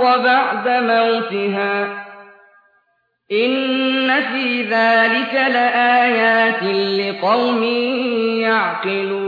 الْأَرْضَ بَعْدَ مَوْتِهَا ۚ إِنَّ فِي ذَٰلِكَ لَآيَاتٍ لِّقَوْمٍ يَعْقِلُونَ